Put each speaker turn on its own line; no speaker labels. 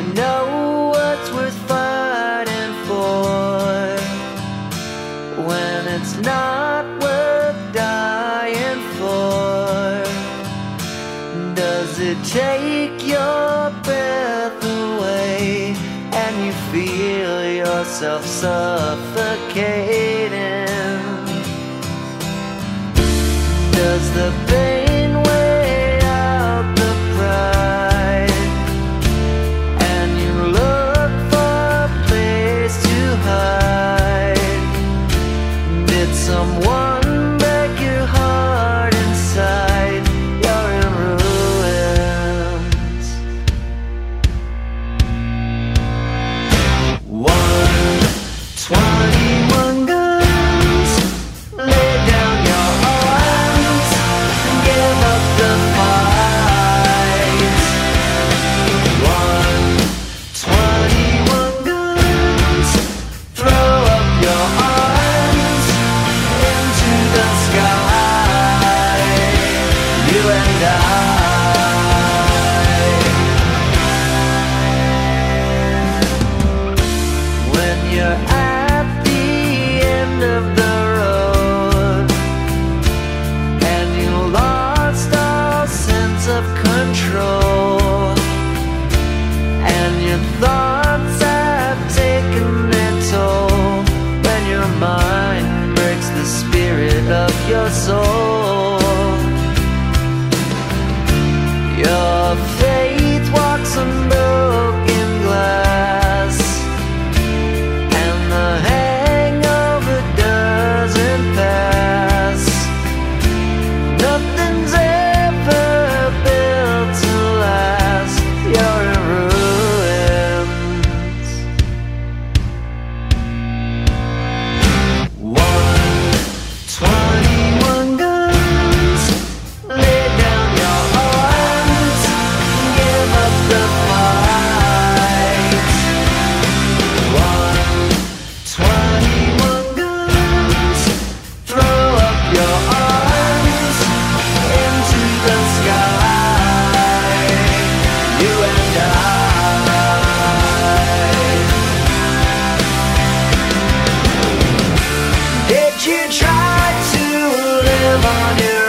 you know what's worth fighting for when it's not worth dying for? Does it take your breath away and you feel yourself suffocating? Does the of your soul. Your I'm on you